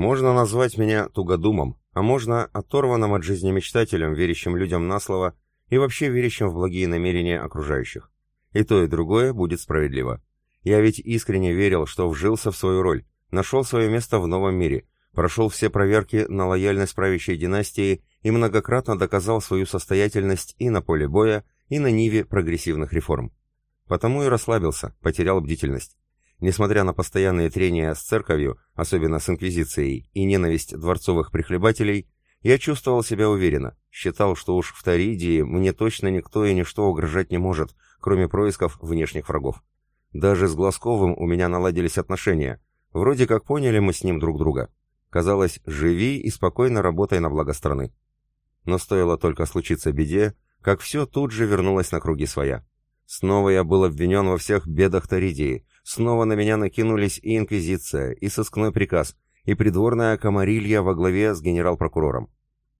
Можно назвать меня тугодумом, а можно оторванным от жизни мечтателем, верящим людям на слово и вообще верящим в благие намерения окружающих. И то, и другое будет справедливо. Я ведь искренне верил, что вжился в свою роль, нашел свое место в новом мире, прошел все проверки на лояльность правящей династии и многократно доказал свою состоятельность и на поле боя, и на ниве прогрессивных реформ. Потому и расслабился, потерял бдительность. Несмотря на постоянные трения с церковью, особенно с инквизицией, и ненависть дворцовых прихлебателей, я чувствовал себя уверенно, считал, что уж в Таридии мне точно никто и ничто угрожать не может, кроме происков внешних врагов. Даже с Глазковым у меня наладились отношения. Вроде как поняли мы с ним друг друга. Казалось, живи и спокойно работай на благо страны. Но стоило только случиться беде, как все тут же вернулось на круги своя. Снова я был обвинен во всех бедах Таридии, снова на меня накинулись и инквизиция, и сыскной приказ, и придворная комарилья во главе с генерал-прокурором.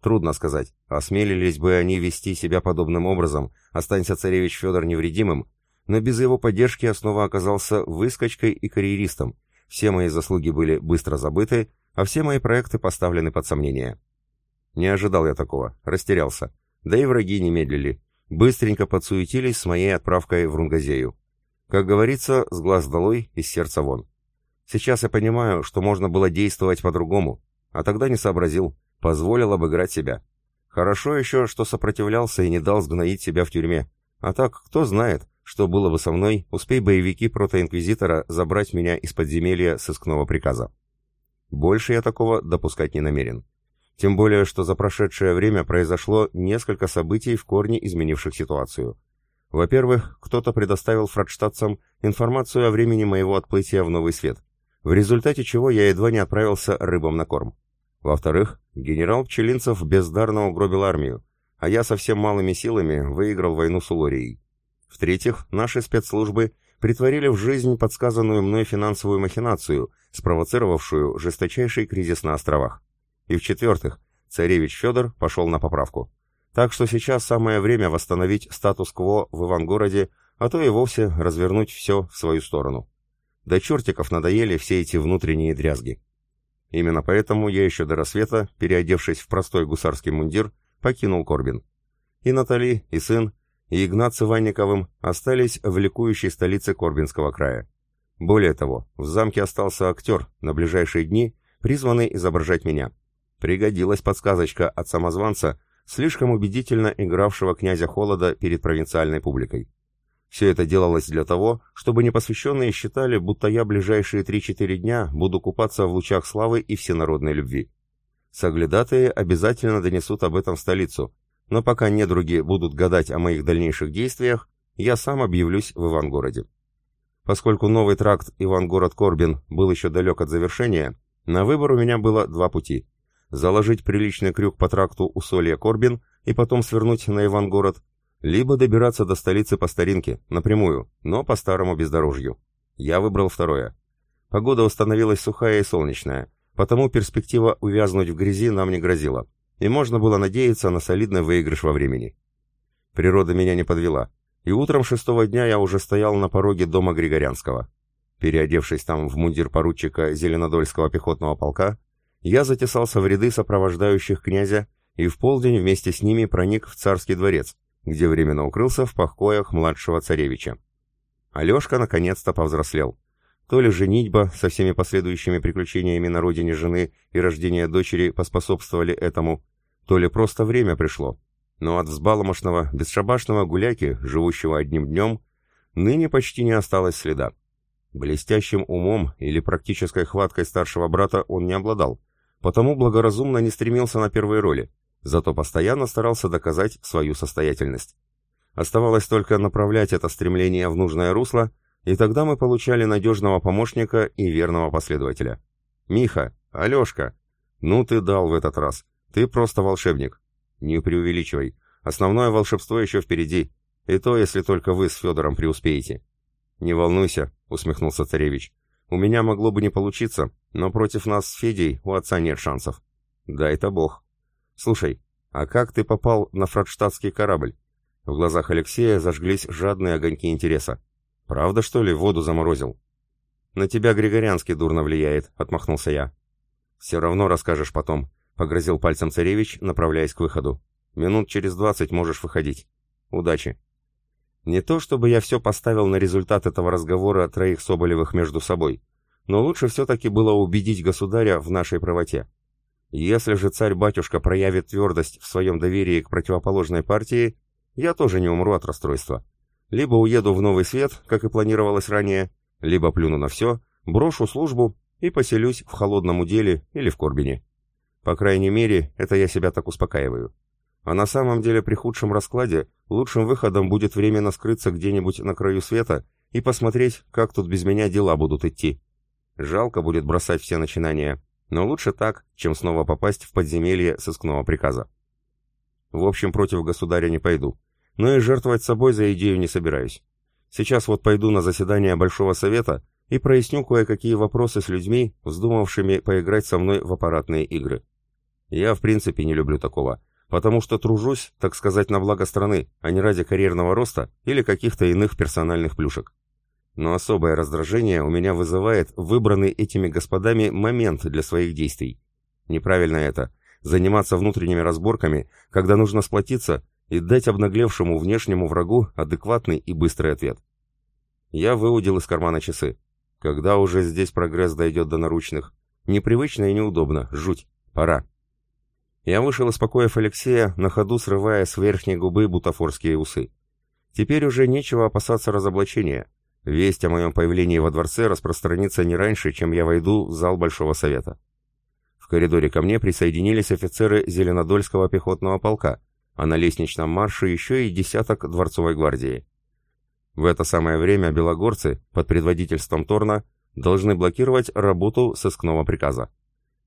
Трудно сказать, осмелились бы они вести себя подобным образом, останься царевич Федор невредимым, но без его поддержки я снова оказался выскочкой и карьеристом. Все мои заслуги были быстро забыты, а все мои проекты поставлены под сомнение. Не ожидал я такого, растерялся. Да и враги не медлили. Быстренько подсуетились с моей отправкой в Рунгазею. Как говорится, с глаз долой, из сердца вон. Сейчас я понимаю, что можно было действовать по-другому, а тогда не сообразил, позволил обыграть себя. Хорошо еще, что сопротивлялся и не дал сгноить себя в тюрьме. А так, кто знает, что было бы со мной, успей боевики протоинквизитора забрать меня из подземелья сыскного приказа. Больше я такого допускать не намерен. Тем более, что за прошедшее время произошло несколько событий в корне изменивших ситуацию. Во-первых, кто-то предоставил фрадштадцам информацию о времени моего отплытия в Новый Свет, в результате чего я едва не отправился рыбам на корм. Во-вторых, генерал Пчелинцев бездарно угробил армию, а я совсем малыми силами выиграл войну с Улорией. В-третьих, наши спецслужбы притворили в жизнь подсказанную мной финансовую махинацию, спровоцировавшую жесточайший кризис на островах. И в-четвертых, царевич Федор пошел на поправку. Так что сейчас самое время восстановить статус-кво в Ивангороде, а то и вовсе развернуть все в свою сторону. До чертиков надоели все эти внутренние дрязги. Именно поэтому я еще до рассвета, переодевшись в простой гусарский мундир, покинул Корбин. И Натали, и сын, и Игнат с Иванниковым остались в ликующей столице Корбинского края. Более того, в замке остался актер, на ближайшие дни призванный изображать меня. Пригодилась подсказочка от самозванца, слишком убедительно игравшего князя Холода перед провинциальной публикой. Все это делалось для того, чтобы непосвященные считали, будто я ближайшие 3-4 дня буду купаться в лучах славы и всенародной любви. Соглядатые обязательно донесут об этом в столицу, но пока недруги будут гадать о моих дальнейших действиях, я сам объявлюсь в Ивангороде. Поскольку новый тракт Ивангород-Корбин был еще далек от завершения, на выбор у меня было два пути. Заложить приличный крюк по тракту Усолья-Корбин и потом свернуть на Ивангород, либо добираться до столицы по старинке, напрямую, но по старому бездорожью. Я выбрал второе. Погода установилась сухая и солнечная, потому перспектива увязнуть в грязи нам не грозила, и можно было надеяться на солидный выигрыш во времени. Природа меня не подвела, и утром шестого дня я уже стоял на пороге дома Григорянского. Переодевшись там в мундир поручика Зеленодольского пехотного полка, я затесался в ряды сопровождающих князя и в полдень вместе с ними проник в царский дворец, где временно укрылся в покоях младшего царевича. Алешка наконец-то повзрослел. То ли женитьба со всеми последующими приключениями на родине жены и рождение дочери поспособствовали этому, то ли просто время пришло. Но от взбаломошного, бесшабашного гуляки, живущего одним днем, ныне почти не осталось следа. Блестящим умом или практической хваткой старшего брата он не обладал, потому благоразумно не стремился на первые роли, зато постоянно старался доказать свою состоятельность. Оставалось только направлять это стремление в нужное русло, и тогда мы получали надежного помощника и верного последователя. «Миха! Алешка! Ну ты дал в этот раз! Ты просто волшебник! Не преувеличивай! Основное волшебство еще впереди, и то, если только вы с Федором преуспеете!» «Не волнуйся», — усмехнулся царевич. «У меня могло бы не получиться, но против нас с Федей у отца нет шансов». «Дай-то бог», «Слушай, а как ты попал на фрадштадтский корабль?» В глазах Алексея зажглись жадные огоньки интереса. «Правда, что ли, воду заморозил?» «На тебя Григорянский дурно влияет», — отмахнулся я. «Все равно расскажешь потом», — погрозил пальцем царевич, направляясь к выходу. «Минут через двадцать можешь выходить. Удачи». Не то чтобы я все поставил на результат этого разговора троих Соболевых между собой, но лучше все-таки было убедить государя в нашей правоте. Если же царь-батюшка проявит твердость в своем доверии к противоположной партии, я тоже не умру от расстройства. Либо уеду в Новый Свет, как и планировалось ранее, либо плюну на все, брошу службу и поселюсь в холодном уделе или в Корбине. По крайней мере, это я себя так успокаиваю. А на самом деле при худшем раскладе лучшим выходом будет временно скрыться где-нибудь на краю света и посмотреть, как тут без меня дела будут идти. Жалко будет бросать все начинания, но лучше так, чем снова попасть в подземелье сыскного приказа. В общем, против государя не пойду, но и жертвовать собой за идею не собираюсь. Сейчас вот пойду на заседание Большого Совета и проясню кое-какие вопросы с людьми, вздумавшими поиграть со мной в аппаратные игры. Я в принципе не люблю такого, потому что тружусь, так сказать, на благо страны, а не ради карьерного роста или каких-то иных персональных плюшек. Но особое раздражение у меня вызывает выбранный этими господами момент для своих действий. Неправильно это – заниматься внутренними разборками, когда нужно сплотиться и дать обнаглевшему внешнему врагу адекватный и быстрый ответ. Я выудил из кармана часы. Когда уже здесь прогресс дойдет до наручных? Непривычно и неудобно, жуть. Пора. Я вышел из покоев Алексея, на ходу срывая с верхней губы бутафорские усы. Теперь уже нечего опасаться разоблачения. Весть о моем появлении во дворце распространится не раньше, чем я войду в зал Большого Совета. В коридоре ко мне присоединились офицеры Зеленодольского пехотного полка, а на лестничном марше еще и десяток дворцовой гвардии. В это самое время белогорцы, под предводительством Торна, должны блокировать работу сыскного приказа.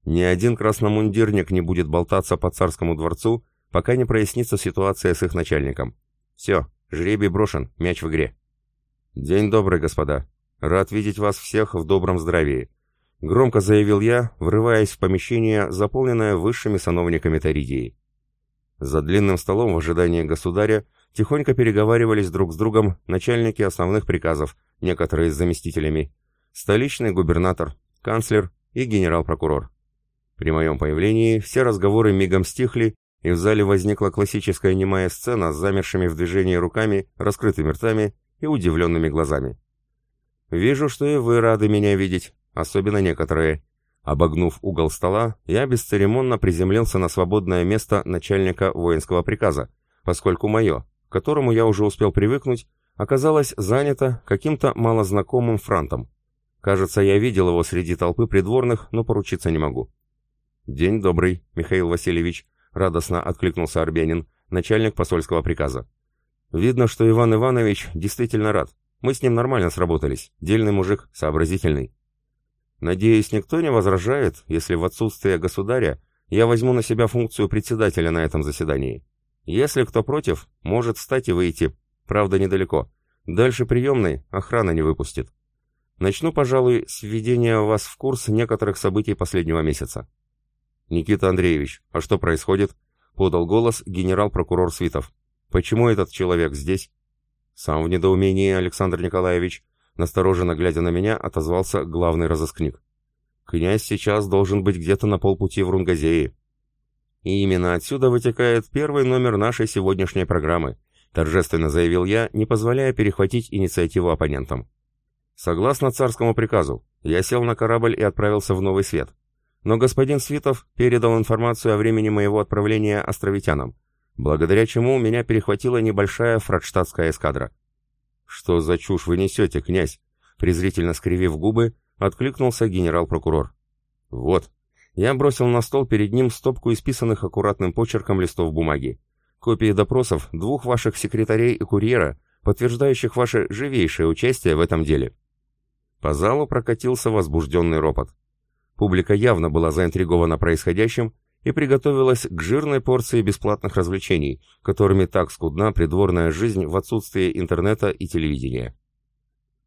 Ни один красномундирник не будет болтаться по царскому дворцу, пока не прояснится ситуация с их начальником. Все, жребий брошен, мяч в игре. «День добрый, господа. Рад видеть вас всех в добром здравии», — громко заявил я, врываясь в помещение, заполненное высшими сановниками Таридии. За длинным столом в ожидании государя тихонько переговаривались друг с другом начальники основных приказов, некоторые с заместителями, столичный губернатор, канцлер и генерал-прокурор. При моем появлении все разговоры мигом стихли, и в зале возникла классическая немая сцена с замершими в движении руками, раскрытыми ртами и удивленными глазами. «Вижу, что и вы рады меня видеть, особенно некоторые». Обогнув угол стола, я бесцеремонно приземлился на свободное место начальника воинского приказа, поскольку мое, к которому я уже успел привыкнуть, оказалось занято каким-то малознакомым франтом. Кажется, я видел его среди толпы придворных, но поручиться не могу. «День добрый, Михаил Васильевич», — радостно откликнулся Арбенин, начальник посольского приказа. Видно, что Иван Иванович действительно рад. Мы с ним нормально сработались. Дельный мужик, сообразительный. Надеюсь, никто не возражает, если в отсутствие государя я возьму на себя функцию председателя на этом заседании. Если кто против, может встать и выйти. Правда, недалеко. Дальше приемной охрана не выпустит. Начну, пожалуй, с введения вас в курс некоторых событий последнего месяца. Никита Андреевич, а что происходит? Подал голос генерал-прокурор Свитов. Почему этот человек здесь? Сам в недоумении, Александр Николаевич, настороженно глядя на меня, отозвался главный разыскник. Князь сейчас должен быть где-то на полпути в Рунгазее. И именно отсюда вытекает первый номер нашей сегодняшней программы, торжественно заявил я, не позволяя перехватить инициативу оппонентам. Согласно царскому приказу, я сел на корабль и отправился в Новый Свет. Но господин Свитов передал информацию о времени моего отправления островитянам благодаря чему меня перехватила небольшая фрадштадтская эскадра. «Что за чушь вы несете, князь?» презрительно скривив губы, откликнулся генерал-прокурор. «Вот». Я бросил на стол перед ним стопку исписанных аккуратным почерком листов бумаги. Копии допросов двух ваших секретарей и курьера, подтверждающих ваше живейшее участие в этом деле. По залу прокатился возбужденный ропот. Публика явно была заинтригована происходящим и приготовилась к жирной порции бесплатных развлечений, которыми так скудна придворная жизнь в отсутствие интернета и телевидения.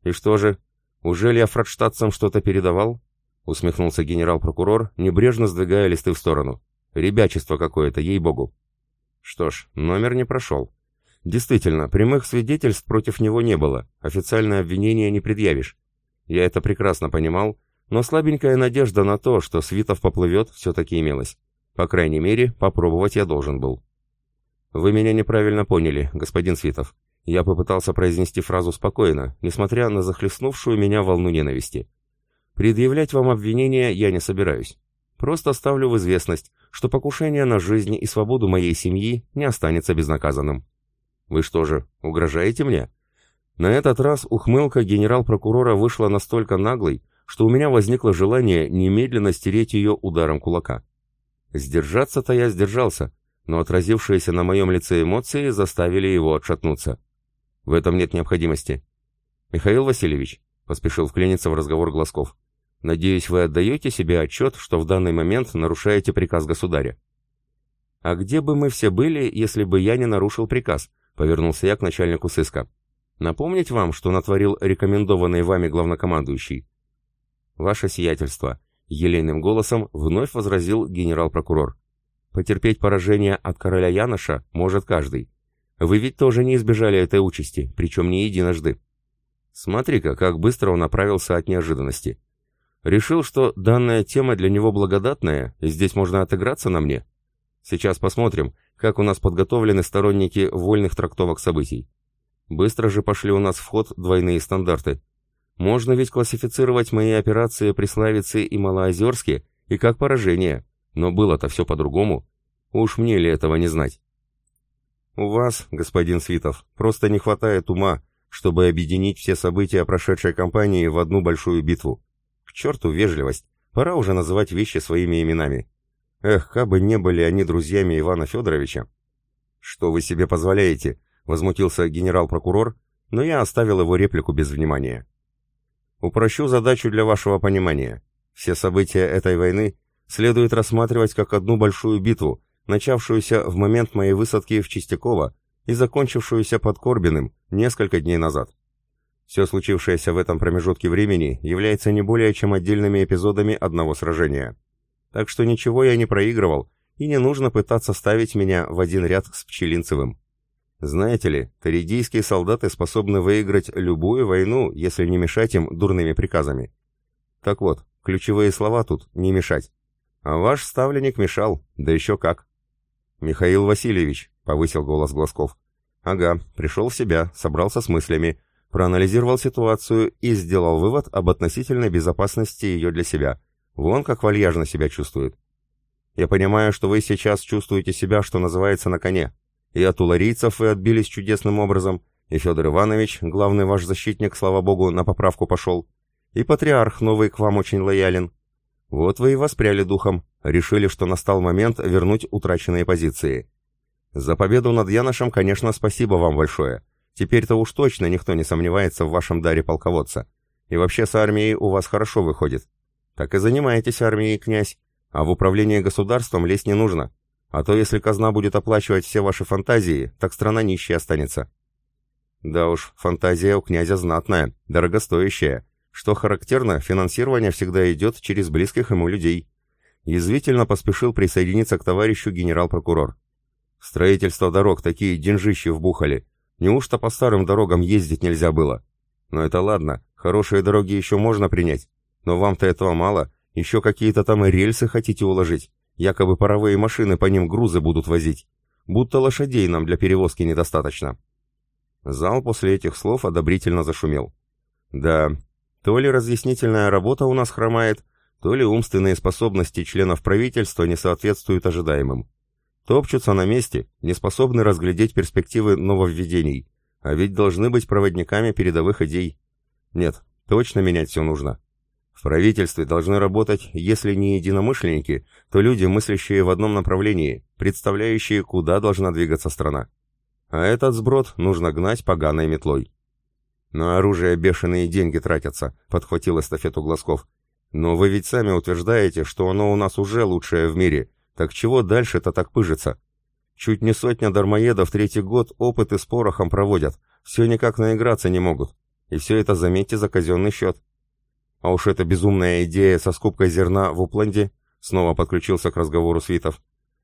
«И что же, уже ли я фрадштадцам что-то передавал?» — усмехнулся генерал-прокурор, небрежно сдвигая листы в сторону. «Ребячество какое-то, ей-богу!» Что ж, номер не прошел. Действительно, прямых свидетельств против него не было, официальное обвинение не предъявишь. Я это прекрасно понимал, но слабенькая надежда на то, что Свитов поплывет, все-таки имелась. По крайней мере, попробовать я должен был. «Вы меня неправильно поняли, господин Свитов». Я попытался произнести фразу спокойно, несмотря на захлестнувшую меня волну ненависти. Предъявлять вам обвинения я не собираюсь. Просто ставлю в известность, что покушение на жизнь и свободу моей семьи не останется безнаказанным. Вы что же, угрожаете мне? На этот раз ухмылка генерал-прокурора вышла настолько наглой, что у меня возникло желание немедленно стереть ее ударом кулака. Сдержаться-то я сдержался, но отразившиеся на моем лице эмоции заставили его отшатнуться. В этом нет необходимости. «Михаил Васильевич», — поспешил вклиниться в разговор Глазков, «надеюсь, вы отдаете себе отчет, что в данный момент нарушаете приказ государя». «А где бы мы все были, если бы я не нарушил приказ?» — повернулся я к начальнику сыска. «Напомнить вам, что натворил рекомендованный вами главнокомандующий?» «Ваше сиятельство», — елейным голосом вновь возразил генерал-прокурор. Потерпеть поражение от короля Яноша может каждый. Вы ведь тоже не избежали этой участи, причем не единожды. Смотри-ка, как быстро он оправился от неожиданности. Решил, что данная тема для него благодатная, и здесь можно отыграться на мне. Сейчас посмотрим, как у нас подготовлены сторонники вольных трактовок событий. Быстро же пошли у нас в ход двойные стандарты. Можно ведь классифицировать мои операции при Славице и Малоозерске и как поражение, но было-то все по-другому. Уж мне ли этого не знать? У вас, господин Свитов, просто не хватает ума, чтобы объединить все события прошедшей кампании в одну большую битву. К черту вежливость, пора уже называть вещи своими именами. Эх, как бы не были они друзьями Ивана Федоровича. Что вы себе позволяете? Возмутился генерал-прокурор, но я оставил его реплику без внимания. Упрощу задачу для вашего понимания. Все события этой войны следует рассматривать как одну большую битву, начавшуюся в момент моей высадки в Чистяково и закончившуюся под Корбиным несколько дней назад. Все случившееся в этом промежутке времени является не более чем отдельными эпизодами одного сражения. Так что ничего я не проигрывал, и не нужно пытаться ставить меня в один ряд с Пчелинцевым. Знаете ли, таридийские солдаты способны выиграть любую войну, если не мешать им дурными приказами. Так вот, ключевые слова тут «не мешать». А ваш ставленник мешал, да еще как. Михаил Васильевич, повысил голос Глазков. Ага, пришел в себя, собрался с мыслями, проанализировал ситуацию и сделал вывод об относительной безопасности ее для себя. Вон как вальяжно себя чувствует. Я понимаю, что вы сейчас чувствуете себя, что называется, на коне. И от уларийцев вы отбились чудесным образом, и Федор Иванович, главный ваш защитник, слава богу, на поправку пошел, и патриарх новый к вам очень лоялен. Вот вы и воспряли духом, решили, что настал момент вернуть утраченные позиции. За победу над Яношем, конечно, спасибо вам большое. Теперь-то уж точно никто не сомневается в вашем даре полководца. И вообще с армией у вас хорошо выходит. Так и занимаетесь армией, князь. А в управление государством лезть не нужно. А то если казна будет оплачивать все ваши фантазии, так страна нищей останется. Да уж, фантазия у князя знатная, дорогостоящая, что характерно, финансирование всегда идет через близких ему людей. Язвительно поспешил присоединиться к товарищу генерал-прокурор. Строительство дорог такие деньжищи вбухали. Неужто по старым дорогам ездить нельзя было? Но это ладно, хорошие дороги еще можно принять. Но вам-то этого мало, еще какие-то там рельсы хотите уложить. Якобы паровые машины по ним грузы будут возить. Будто лошадей нам для перевозки недостаточно. Зал после этих слов одобрительно зашумел. Да, то ли разъяснительная работа у нас хромает, то ли умственные способности членов правительства не соответствуют ожидаемым. Топчутся на месте, не способны разглядеть перспективы нововведений, а ведь должны быть проводниками передовых идей. Нет, точно менять все нужно. В правительстве должны работать, если не единомышленники, то люди, мыслящие в одном направлении, представляющие, куда должна двигаться страна. А этот сброд нужно гнать поганой метлой. «На оружие бешеные деньги тратятся», — подхватил эстафету Глазков. «Но вы ведь сами утверждаете, что оно у нас уже лучшее в мире. Так чего дальше-то так пыжится? Чуть не сотня дармоедов третий год опыты с порохом проводят. Все никак наиграться не могут. И все это, заметьте, за казенный счет. А уж эта безумная идея со скупкой зерна в Упленде снова подключился к разговору Свитов.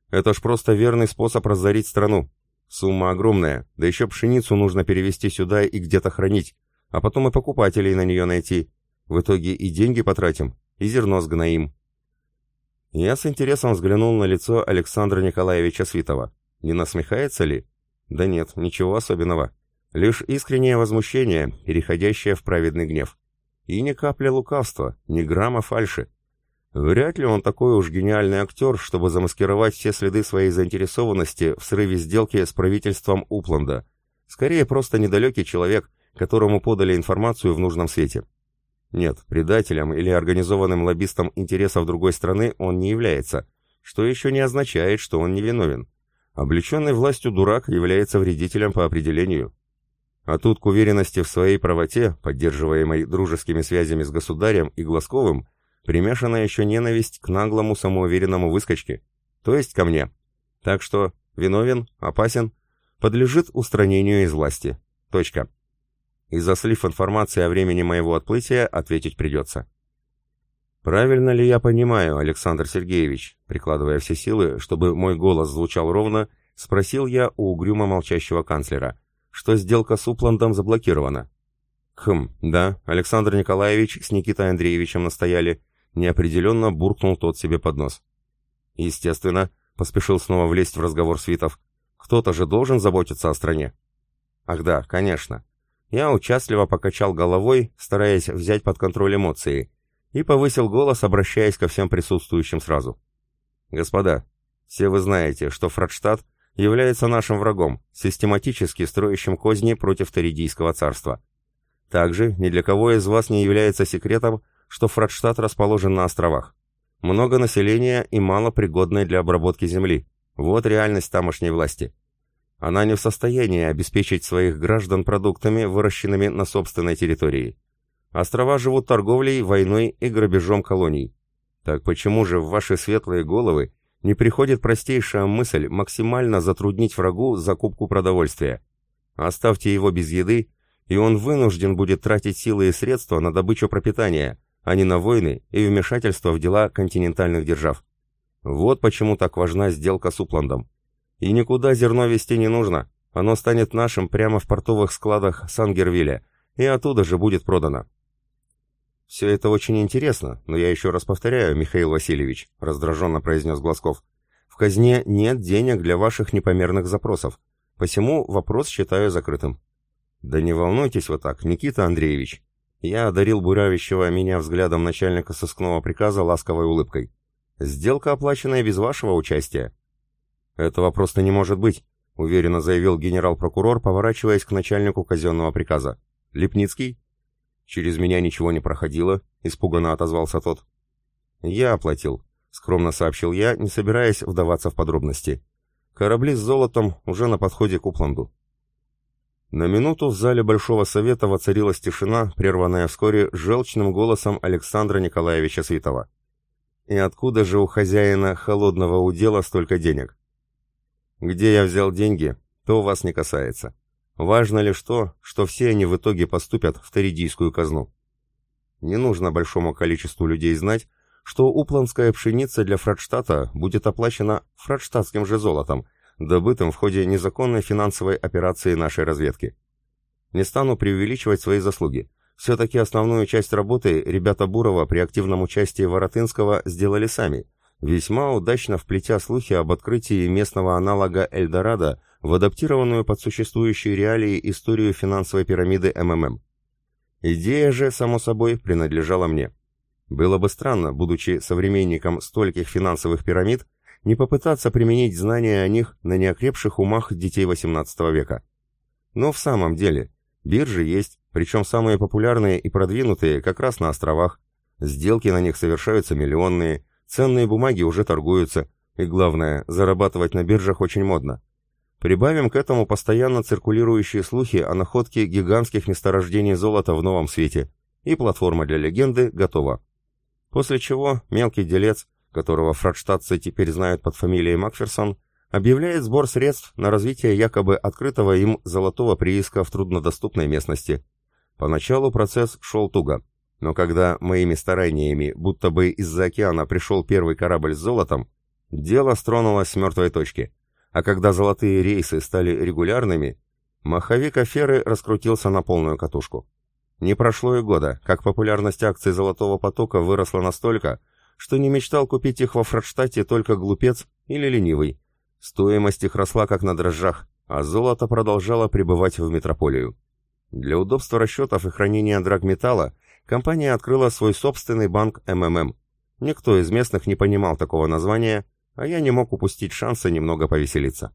Это ж просто верный способ разорить страну. Сумма огромная, да еще пшеницу нужно перевезти сюда и где-то хранить, а потом и покупателей на нее найти. В итоге и деньги потратим, и зерно сгноим. Я с интересом взглянул на лицо Александра Николаевича Свитова. Не насмехается ли? Да нет, ничего особенного. Лишь искреннее возмущение, переходящее в праведный гнев. И ни капля лукавства, ни грамма фальши. Вряд ли он такой уж гениальный актер, чтобы замаскировать все следы своей заинтересованности в срыве сделки с правительством Упланда. Скорее, просто недалекий человек, которому подали информацию в нужном свете. Нет, предателем или организованным лоббистом интересов другой страны он не является, что еще не означает, что он невиновен. Облеченный властью дурак является вредителем по определению. А тут к уверенности в своей правоте, поддерживаемой дружескими связями с государем и Глазковым, примешана еще ненависть к наглому самоуверенному выскочке, то есть ко мне. Так что виновен, опасен, подлежит устранению из власти. Точка. И за слив информации о времени моего отплытия ответить придется. «Правильно ли я понимаю, Александр Сергеевич?» Прикладывая все силы, чтобы мой голос звучал ровно, спросил я у угрюмо молчащего канцлера, что сделка с Упландом заблокирована. «Хм, да, Александр Николаевич с Никитой Андреевичем настояли», неопределенно буркнул тот себе под нос. «Естественно», — поспешил снова влезть в разговор Свитов, «кто-то же должен заботиться о стране». «Ах да, конечно». Я участливо покачал головой, стараясь взять под контроль эмоции, и повысил голос, обращаясь ко всем присутствующим сразу. «Господа, все вы знаете, что Фрадштадт является нашим врагом, систематически строящим козни против Торидийского царства. Также ни для кого из вас не является секретом, что Фрадштадт расположен на островах. Много населения и мало пригодной для обработки земли. Вот реальность тамошней власти. Она не в состоянии обеспечить своих граждан продуктами, выращенными на собственной территории. Острова живут торговлей, войной и грабежом колоний. Так почему же в ваши светлые головы не приходит простейшая мысль максимально затруднить врагу закупку продовольствия? Оставьте его без еды, и он вынужден будет тратить силы и средства на добычу пропитания, а не на войны и вмешательство в дела континентальных держав. Вот почему так важна сделка с Упландом. И никуда зерно везти не нужно, оно станет нашим прямо в портовых складах Сангервилля, и оттуда же будет продано. «Все это очень интересно, но я еще раз повторяю, Михаил Васильевич», — раздраженно произнес Глазков. «В казне нет денег для ваших непомерных запросов, посему вопрос считаю закрытым». «Да не волнуйтесь вы так, Никита Андреевич». Я одарил буравящего меня взглядом начальника сыскного приказа ласковой улыбкой. «Сделка оплачена и без вашего участия». «Этого просто не может быть», — уверенно заявил генерал-прокурор, поворачиваясь к начальнику казенного приказа. «Лепницкий?» «Через меня ничего не проходило», — испуганно отозвался тот. «Я оплатил», — скромно сообщил я, не собираясь вдаваться в подробности. «Корабли с золотом уже на подходе к Упланду». На минуту в зале Большого Совета воцарилась тишина, прерванная вскоре желчным голосом Александра Николаевича Светова. «И откуда же у хозяина холодного удела столько денег?» «Где я взял деньги, то вас не касается. Важно лишь то, что все они в итоге поступят в Торидийскую казну. Не нужно большому количеству людей знать, что упланская пшеница для Фрадштадта будет оплачена фрадштадтским же золотом, добытым в ходе незаконной финансовой операции нашей разведки. Не стану преувеличивать свои заслуги. Все-таки основную часть работы ребята Бурова при активном участии Воротынского сделали сами, весьма удачно вплетя слухи об открытии местного аналога Эльдорадо в адаптированную под существующие реалии историю финансовой пирамиды МММ. Идея же, само собой, принадлежала мне. Было бы странно, будучи современником стольких финансовых пирамид, не попытаться применить знания о них на неокрепших умах детей XVIII века. Но в самом деле, биржи есть, причем самые популярные и продвинутые как раз на островах, сделки на них совершаются миллионные, ценные бумаги уже торгуются, и главное, зарабатывать на биржах очень модно. Прибавим к этому постоянно циркулирующие слухи о находке гигантских месторождений золота в новом свете, и платформа для легенды готова. После чего мелкий делец, которого фрадштадтцы теперь знают под фамилией Макферсон, объявляет сбор средств на развитие якобы открытого им золотого прииска в труднодоступной местности. Поначалу процесс шел туго, но когда моими стараниями будто бы из-за океана пришел первый корабль с золотом, дело стронулось с мертвой точки – а когда золотые рейсы стали регулярными, маховик аферы раскрутился на полную катушку. Не прошло и года, как популярность акций «Золотого потока» выросла настолько, что не мечтал купить их во Фрадштадте только глупец или ленивый. Стоимость их росла как на дрожжах, а золото продолжало пребывать в метрополию. Для удобства расчетов и хранения драгметалла компания открыла свой собственный банк МММ. Никто из местных не понимал такого названия, а я не мог упустить шанса немного повеселиться.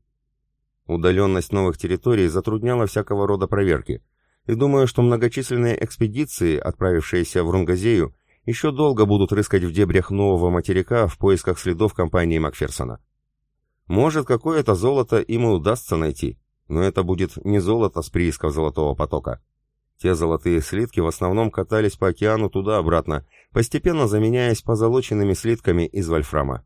Удаленность новых территорий затрудняла всякого рода проверки, и думаю, что многочисленные экспедиции, отправившиеся в Рунгазею, еще долго будут рыскать в дебрях нового материка в поисках следов компании Макферсона. Может, какое-то золото им и удастся найти, но это будет не золото с приисков Золотого потока. Те золотые слитки в основном катались по океану туда-обратно, постепенно заменяясь позолоченными слитками из вольфрама.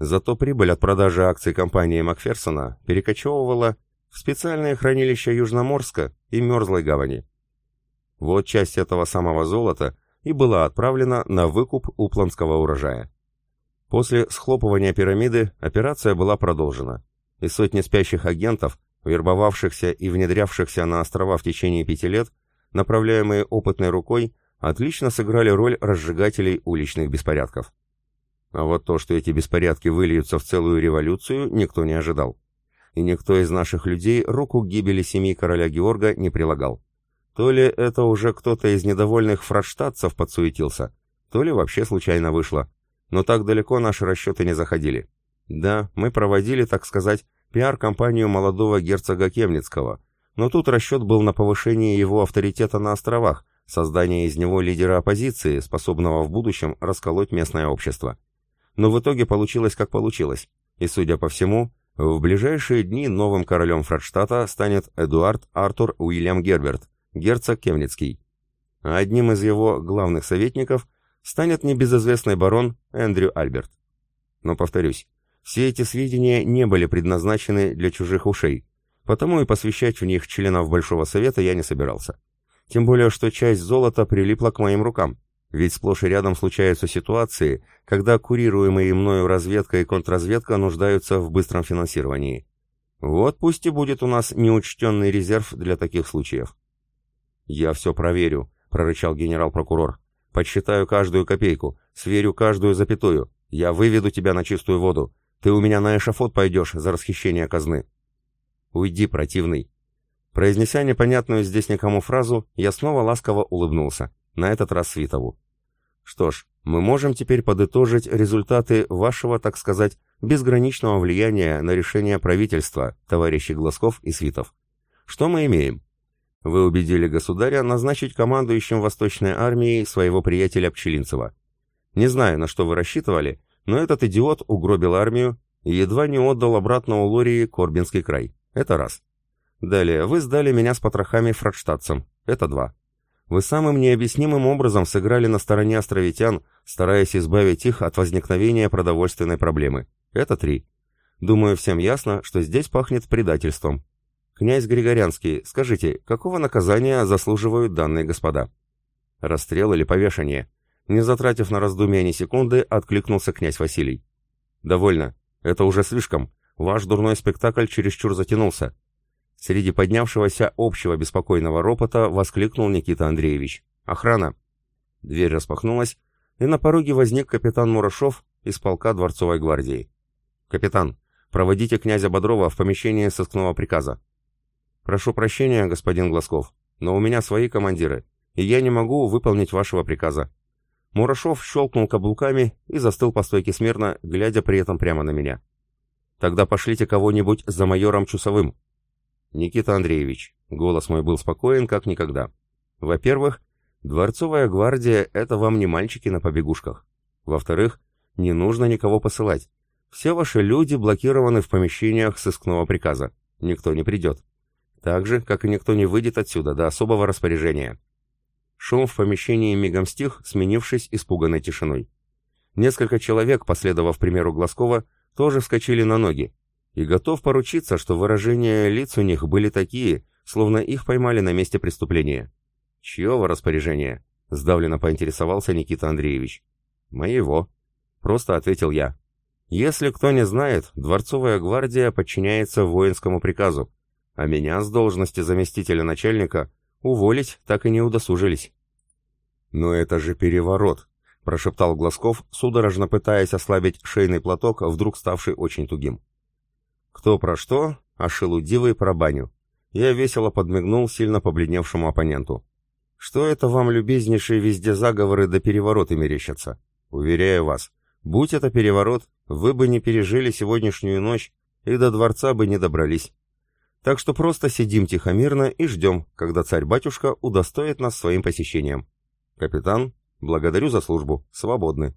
Зато прибыль от продажи акций компании Макферсона перекочевывала в специальные хранилища Южноморска и Мерзлой гавани. Вот часть этого самого золота и была отправлена на выкуп упланского урожая. После схлопывания пирамиды операция была продолжена, и сотни спящих агентов, вербовавшихся и внедрявшихся на острова в течение пяти лет, направляемые опытной рукой, отлично сыграли роль разжигателей уличных беспорядков. А вот то, что эти беспорядки выльются в целую революцию, никто не ожидал. И никто из наших людей руку к гибели семьи короля Георга не прилагал. То ли это уже кто-то из недовольных фрадштадцев подсуетился, то ли вообще случайно вышло. Но так далеко наши расчеты не заходили. Да, мы проводили, так сказать, пиар-компанию молодого герцога Кемницкого, но тут расчет был на повышение его авторитета на островах, создание из него лидера оппозиции, способного в будущем расколоть местное общество. Но в итоге получилось как получилось, и, судя по всему, в ближайшие дни новым королем Фрадштадта станет Эдуард Артур Уильям Герберт, герцог Кемницкий. А одним из его главных советников станет небезызвестный барон Эндрю Альберт. Но повторюсь, все эти сведения не были предназначены для чужих ушей, потому и посвящать в них членов Большого Совета я не собирался. Тем более, что часть золота прилипла к моим рукам, ведь сплошь и рядом случаются ситуации, когда курируемые мною разведка и контрразведка нуждаются в быстром финансировании. Вот пусть и будет у нас неучтенный резерв для таких случаев. «Я все проверю», — прорычал генерал-прокурор. «Подсчитаю каждую копейку, сверю каждую запятую. Я выведу тебя на чистую воду. Ты у меня на эшафот пойдешь за расхищение казны». «Уйди, противный». Произнеся непонятную здесь никому фразу, я снова ласково улыбнулся на этот раз Свитову. Что ж, мы можем теперь подытожить результаты вашего, так сказать, безграничного влияния на решение правительства, товарищи Глазков и Свитов. Что мы имеем? Вы убедили государя назначить командующим Восточной армией своего приятеля Пчелинцева. Не знаю, на что вы рассчитывали, но этот идиот угробил армию и едва не отдал обратно у Лории Корбинский край. Это раз. Далее, вы сдали меня с потрохами фрадштадцам. Это два. Вы самым необъяснимым образом сыграли на стороне островитян, стараясь избавить их от возникновения продовольственной проблемы. Это три. Думаю, всем ясно, что здесь пахнет предательством. Князь Григорянский, скажите, какого наказания заслуживают данные господа? Расстрел или повешение? Не затратив на раздумья ни секунды, откликнулся князь Василий. Довольно. Это уже слишком. Ваш дурной спектакль чересчур затянулся. Среди поднявшегося общего беспокойного ропота воскликнул Никита Андреевич. «Охрана!» Дверь распахнулась, и на пороге возник капитан Мурашов из полка Дворцовой гвардии. «Капитан, проводите князя Бодрова в помещение сыскного приказа». «Прошу прощения, господин Глазков, но у меня свои командиры, и я не могу выполнить вашего приказа». Мурашов щелкнул каблуками и застыл по стойке смирно, глядя при этом прямо на меня. «Тогда пошлите кого-нибудь за майором Чусовым», «Никита Андреевич», — голос мой был спокоен, как никогда. «Во-первых, Дворцовая гвардия — это вам не мальчики на побегушках. Во-вторых, не нужно никого посылать. Все ваши люди блокированы в помещениях сыскного приказа. Никто не придет. Так же, как и никто не выйдет отсюда до особого распоряжения». Шум в помещении мигом стих, сменившись испуганной тишиной. Несколько человек, последовав примеру Глазкова, тоже вскочили на ноги, и готов поручиться, что выражения лиц у них были такие, словно их поймали на месте преступления. «Чьего распоряжения?» — сдавленно поинтересовался Никита Андреевич. «Моего», — просто ответил я. «Если кто не знает, Дворцовая гвардия подчиняется воинскому приказу, а меня с должности заместителя начальника Уволить так и не удосужились. «Но это же переворот!» — прошептал Глазков, судорожно пытаясь ослабить шейный платок, вдруг ставший очень тугим. «Кто про что, а шелудивый про баню». Я весело подмигнул сильно побледневшему оппоненту. «Что это вам, любезнейшие, везде заговоры да перевороты мерещатся? Уверяю вас, будь это переворот, вы бы не пережили сегодняшнюю ночь и до дворца бы не добрались. Так что просто сидим тихо-мирно и ждем, когда царь-батюшка удостоит нас своим посещением. Капитан, благодарю за службу, свободны.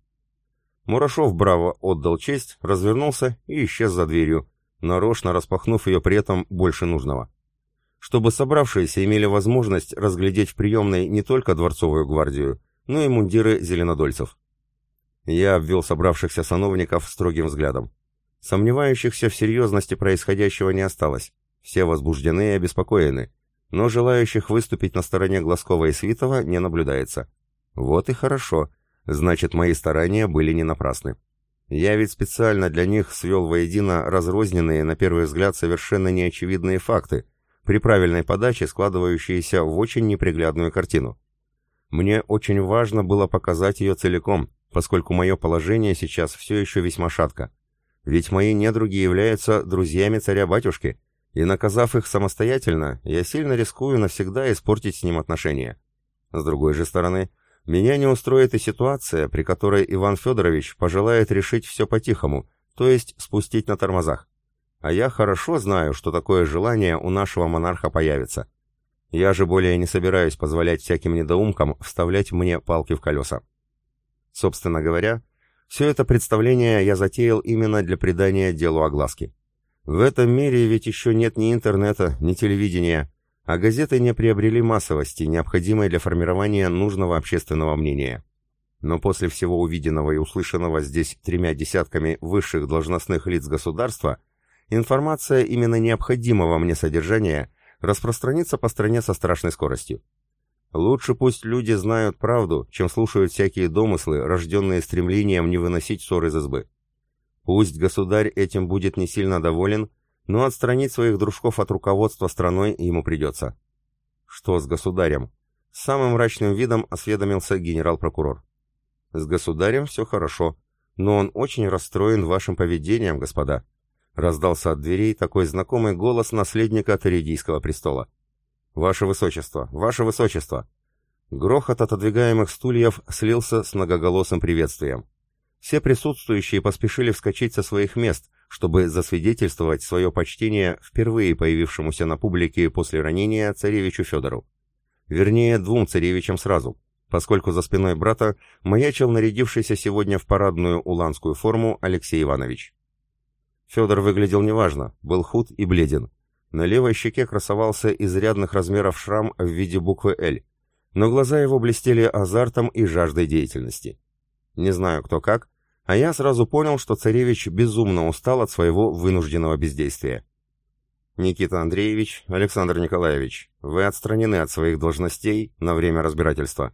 Мурашов браво отдал честь, развернулся и исчез за дверью, нарочно распахнув ее при этом больше нужного. Чтобы собравшиеся имели возможность разглядеть в приемной не только дворцовую гвардию, но и мундиры зеленодольцев. Я обвел собравшихся сановников строгим взглядом. Сомневающихся в серьезности происходящего не осталось. Все возбуждены и обеспокоены, но желающих выступить на стороне Глазкова и Свитова не наблюдается. Вот и хорошо, значит, мои старания были не напрасны. Я ведь специально для них свел воедино разрозненные, на первый взгляд, совершенно неочевидные факты, при правильной подаче складывающиеся в очень неприглядную картину. Мне очень важно было показать ее целиком, поскольку мое положение сейчас все еще весьма шатко. Ведь мои недруги являются друзьями царя-батюшки, и наказав их самостоятельно, я сильно рискую навсегда испортить с ним отношения. С другой же стороны, меня не устроит и ситуация, при которой Иван Федорович пожелает решить все по-тихому, то есть спустить на тормозах. А я хорошо знаю, что такое желание у нашего монарха появится. Я же более не собираюсь позволять всяким недоумкам вставлять мне палки в колеса. Собственно говоря, все это представление я затеял именно для придания делу огласки. В этом мире ведь еще нет ни интернета, ни телевидения, а газеты не приобрели массовости, необходимой для формирования нужного общественного мнения. Но после всего увиденного и услышанного здесь тремя десятками высших должностных лиц государства, информация именно необходимого мне содержания распространится по стране со страшной скоростью. Лучше пусть люди знают правду, чем слушают всякие домыслы, рожденные стремлением не выносить ссор из избы. Пусть государь этим будет не сильно доволен, но отстранить своих дружков от руководства страной ему придется. Что с государем? С самым мрачным видом осведомился генерал-прокурор. С государем все хорошо, но он очень расстроен вашим поведением, господа. Раздался от дверей такой знакомый голос наследника Торидийского престола. «Ваше Высочество! Ваше Высочество!» Грохот отодвигаемых стульев слился с многоголосым приветствием. Все присутствующие поспешили вскочить со своих мест, чтобы засвидетельствовать свое почтение впервые появившемуся на публике после ранения царевичу Федору. Вернее, двум царевичам сразу, поскольку за спиной брата маячил нарядившийся сегодня в парадную уланскую форму Алексей Иванович. Федор выглядел неважно, был худ и бледен. На левой щеке красовался изрядных размеров шрам в виде буквы «Л», но глаза его блестели азартом и жаждой деятельности. Не знаю, кто как, а я сразу понял, что царевич безумно устал от своего вынужденного бездействия. «Никита Андреевич, Александр Николаевич, вы отстранены от своих должностей на время разбирательства.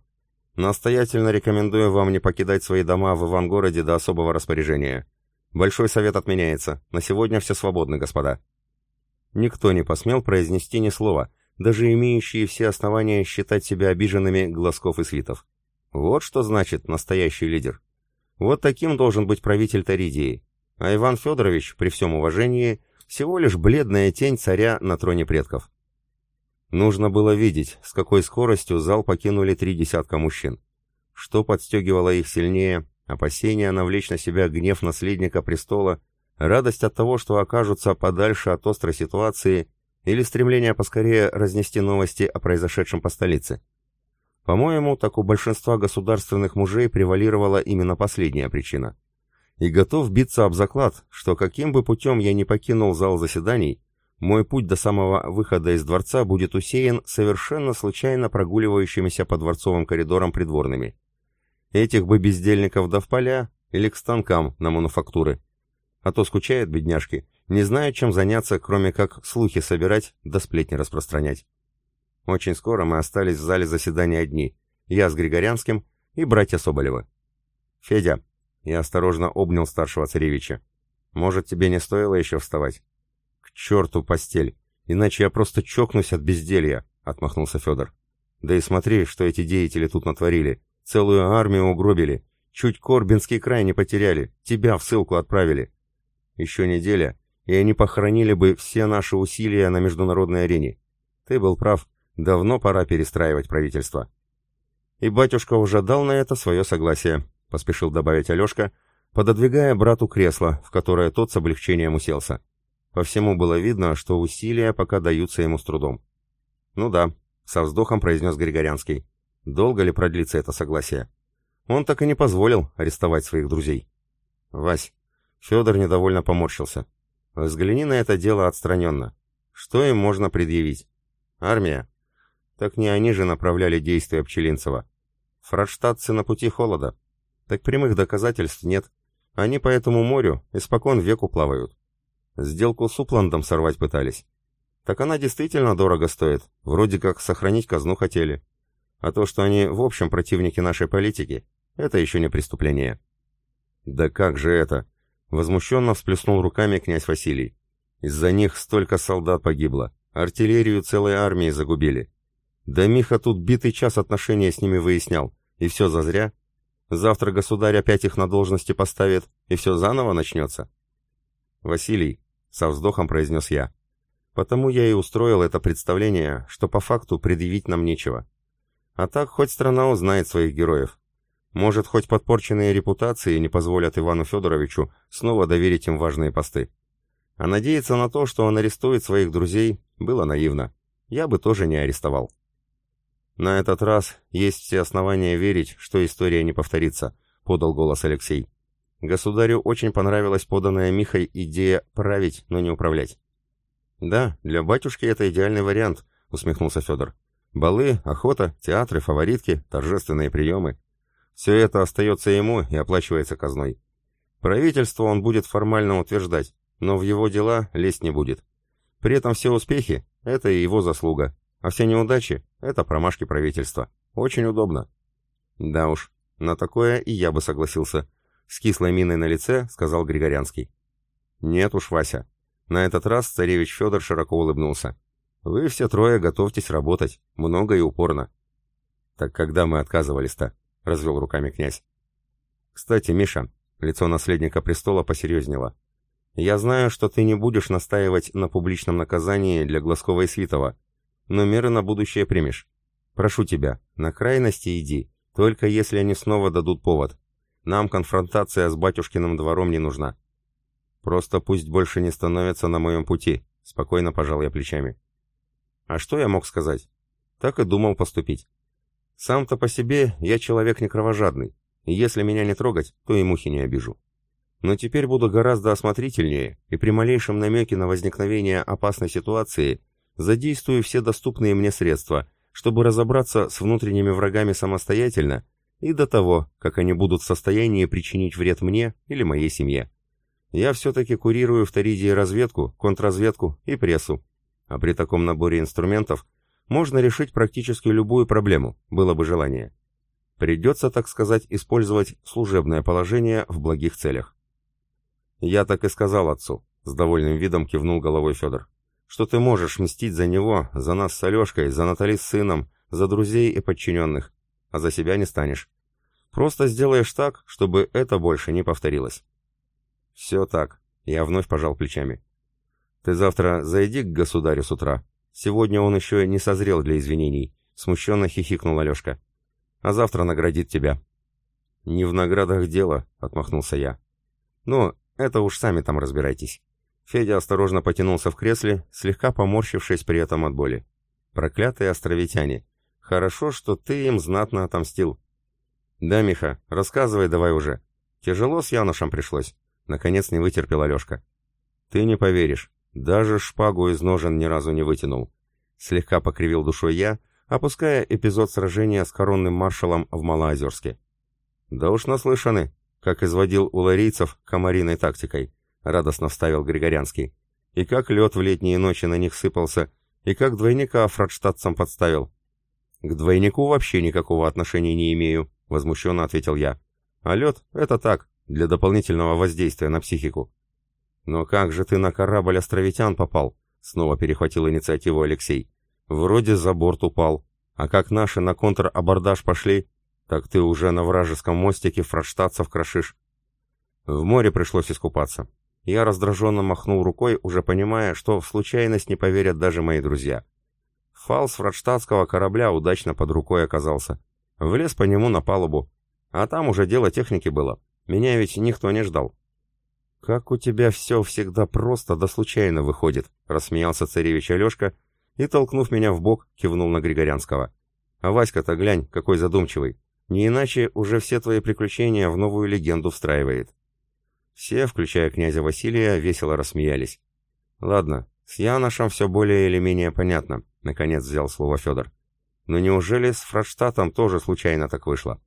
Настоятельно рекомендую вам не покидать свои дома в Ивангороде до особого распоряжения. Большой совет отменяется. На сегодня все свободны, господа». Никто не посмел произнести ни слова, даже имеющие все основания считать себя обиженными Глазков и Свитов. Вот что значит настоящий лидер. Вот таким должен быть правитель Таридии. А Иван Федорович, при всем уважении, всего лишь бледная тень царя на троне предков. Нужно было видеть, с какой скоростью зал покинули три десятка мужчин. Что подстегивало их сильнее, опасение навлечь на себя гнев наследника престола, радость от того, что окажутся подальше от острой ситуации, или стремление поскорее разнести новости о произошедшем по столице. По-моему, так у большинства государственных мужей превалировала именно последняя причина. И готов биться об заклад, что каким бы путем я ни покинул зал заседаний, мой путь до самого выхода из дворца будет усеян совершенно случайно прогуливающимися по дворцовым коридорам придворными. Этих бы бездельников до в поля или к станкам на мануфактуры. А то скучают бедняжки, не знают, чем заняться, кроме как слухи собирать да сплетни распространять. Очень скоро мы остались в зале заседания одни. Я с Григорянским и братья Соболевы. «Федя!» Я осторожно обнял старшего царевича. «Может, тебе не стоило еще вставать?» «К черту постель! Иначе я просто чокнусь от безделья!» — отмахнулся Федор. Да и смотри, что эти деятели тут натворили. Целую армию угробили. Чуть Корбинский край не потеряли. Тебя в ссылку отправили. Еще неделя, и они похоронили бы все наши усилия на международной арене. Ты был прав. Давно пора перестраивать правительство. И батюшка уже дал на это свое согласие, поспешил добавить Алешка, пододвигая брату кресло, в которое тот с облегчением уселся. По всему было видно, что усилия пока даются ему с трудом. «Ну да», — со вздохом произнес Григорянский. «Долго ли продлится это согласие?» Он так и не позволил арестовать своих друзей. «Вась», — Федор недовольно поморщился, — «взгляни на это дело отстраненно. Что им можно предъявить? Армия? Так не они же направляли действия Пчелинцева. Фрадштадтцы на пути холода. Так прямых доказательств нет. Они по этому морю испокон веку плавают. Сделку с Упландом сорвать пытались. Так она действительно дорого стоит. Вроде как сохранить казну хотели. А то, что они в общем противники нашей политики, это еще не преступление. Да как же это? Возмущенно всплеснул руками князь Василий. Из-за них столько солдат погибло. Артиллерию целой армии загубили. Да Миха тут битый час отношения с ними выяснял. И все зазря. Завтра государь опять их на должности поставит, и все заново начнется. Василий, со вздохом произнес я. Потому я и устроил это представление, что по факту предъявить нам нечего. А так хоть страна узнает своих героев. Может, хоть подпорченные репутации не позволят Ивану Федоровичу снова доверить им важные посты. А надеяться на то, что он арестует своих друзей, было наивно. Я бы тоже не арестовал. «На этот раз есть все основания верить, что история не повторится», — подал голос Алексей. «Государю очень понравилась поданная Михой идея править, но не управлять». «Да, для батюшки это идеальный вариант», — усмехнулся Федор. «Балы, охота, театры, фаворитки, торжественные приемы. Все это остается ему и оплачивается казной. Правительство он будет формально утверждать, но в его дела лезть не будет. При этом все успехи — это его заслуга, а все неудачи — это промашки правительства. Очень удобно. Да уж, на такое и я бы согласился. С кислой миной на лице сказал Григорянский. Нет уж, Вася. На этот раз царевич Федор широко улыбнулся. Вы все трое готовьтесь работать, много и упорно. Так когда мы отказывались-то? Развел руками князь. Кстати, Миша, лицо наследника престола посерьезнело. Я знаю, что ты не будешь настаивать на публичном наказании для Глазкова и Свитова, но меры на будущее примешь. Прошу тебя, на крайности иди, только если они снова дадут повод. Нам конфронтация с батюшкиным двором не нужна. Просто пусть больше не становятся на моем пути, спокойно пожал я плечами. А что я мог сказать? Так и думал поступить. Сам-то по себе я человек не кровожадный, и если меня не трогать, то и мухи не обижу. Но теперь буду гораздо осмотрительнее, и при малейшем намеке на возникновение опасной ситуации задействую все доступные мне средства, чтобы разобраться с внутренними врагами самостоятельно и до того, как они будут в состоянии причинить вред мне или моей семье. Я все-таки курирую в Торидии разведку, контрразведку и прессу, а при таком наборе инструментов можно решить практически любую проблему, было бы желание. Придется, так сказать, использовать служебное положение в благих целях. Я так и сказал отцу, с довольным видом кивнул головой Федор что ты можешь мстить за него, за нас с Алешкой, за Натали с сыном, за друзей и подчиненных, а за себя не станешь. Просто сделаешь так, чтобы это больше не повторилось. Все так, я вновь пожал плечами. Ты завтра зайди к государю с утра. Сегодня он еще не созрел для извинений, смущенно хихикнул Алешка. А завтра наградит тебя. Не в наградах дело, отмахнулся я. Ну, это уж сами там разбирайтесь. Федя осторожно потянулся в кресле, слегка поморщившись при этом от боли. «Проклятые островитяне! Хорошо, что ты им знатно отомстил!» «Да, Миха, рассказывай давай уже. Тяжело с Янушем пришлось?» Наконец не вытерпел Алешка. «Ты не поверишь, даже шпагу из ножен ни разу не вытянул». Слегка покривил душой я, опуская эпизод сражения с коронным маршалом в Малоозерске. «Да уж наслышаны, как изводил у ларийцев комариной тактикой. — радостно вставил Григорянский. «И как лед в летние ночи на них сыпался, и как двойника фрадштадцам подставил». «К двойнику вообще никакого отношения не имею», — возмущенно ответил я. «А лед — это так, для дополнительного воздействия на психику». «Но как же ты на корабль островитян попал?» — снова перехватил инициативу Алексей. «Вроде за борт упал. А как наши на контр-абордаж пошли, так ты уже на вражеском мостике фрадштадцев крошишь. В море пришлось искупаться. Я раздраженно махнул рукой, уже понимая, что в случайность не поверят даже мои друзья. Фал с фрадштадтского корабля удачно под рукой оказался. Влез по нему на палубу. А там уже дело техники было. Меня ведь никто не ждал. «Как у тебя все всегда просто да случайно выходит», — рассмеялся царевич Алешка и, толкнув меня в бок, кивнул на Григорянского. «А Васька-то глянь, какой задумчивый. Не иначе уже все твои приключения в новую легенду встраивает». Все, включая князя Василия, весело рассмеялись. «Ладно, с Яношем все более или менее понятно», — наконец взял слово Федор. «Но неужели с Фрадштадтом тоже случайно так вышло?»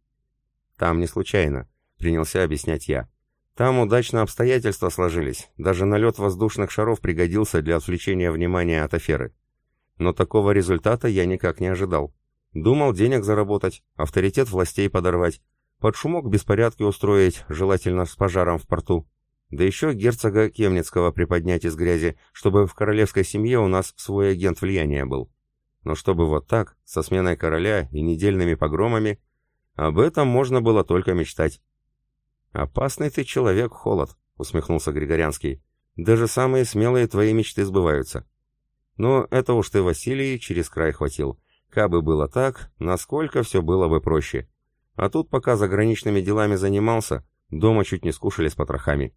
«Там не случайно», — принялся объяснять я. Там удачно обстоятельства сложились, даже налет воздушных шаров пригодился для отвлечения внимания от аферы. Но такого результата я никак не ожидал. Думал денег заработать, авторитет властей подорвать, под шумок беспорядки устроить, желательно с пожаром в порту. Да еще герцога Кемницкого приподнять из грязи, чтобы в королевской семье у нас свой агент влияния был. Но чтобы вот так, со сменой короля и недельными погромами, об этом можно было только мечтать. «Опасный ты человек, Холод», — усмехнулся Григорянский. «Даже самые смелые твои мечты сбываются». «Но это уж ты, Василий, через край хватил. Кабы было так, насколько все было бы проще. А тут, пока заграничными делами занимался, дома чуть не скушали с потрохами».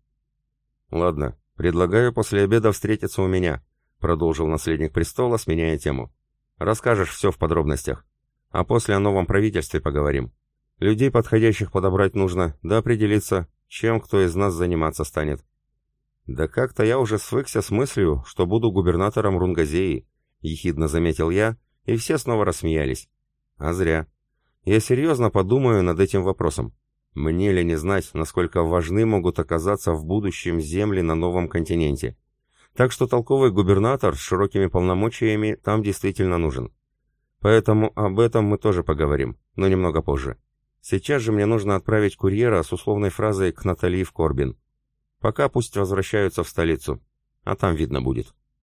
«Ладно, предлагаю после обеда встретиться у меня», — продолжил наследник престола, сменяя тему. «Расскажешь все в подробностях. А после о новом правительстве поговорим. Людей подходящих подобрать нужно, да определиться, чем кто из нас заниматься станет. Да как-то я уже свыкся с мыслью, что буду губернатором Рунгазеи, ехидно заметил я, и все снова рассмеялись. А зря. Я серьезно подумаю над этим вопросом. Мне ли не знать, насколько важны могут оказаться в будущем земли на новом континенте. Так что толковый губернатор с широкими полномочиями там действительно нужен. Поэтому об этом мы тоже поговорим, но немного позже. Сейчас же мне нужно отправить курьера с условной фразой к Натали в Корбин. Пока пусть возвращаются в столицу, а там видно будет.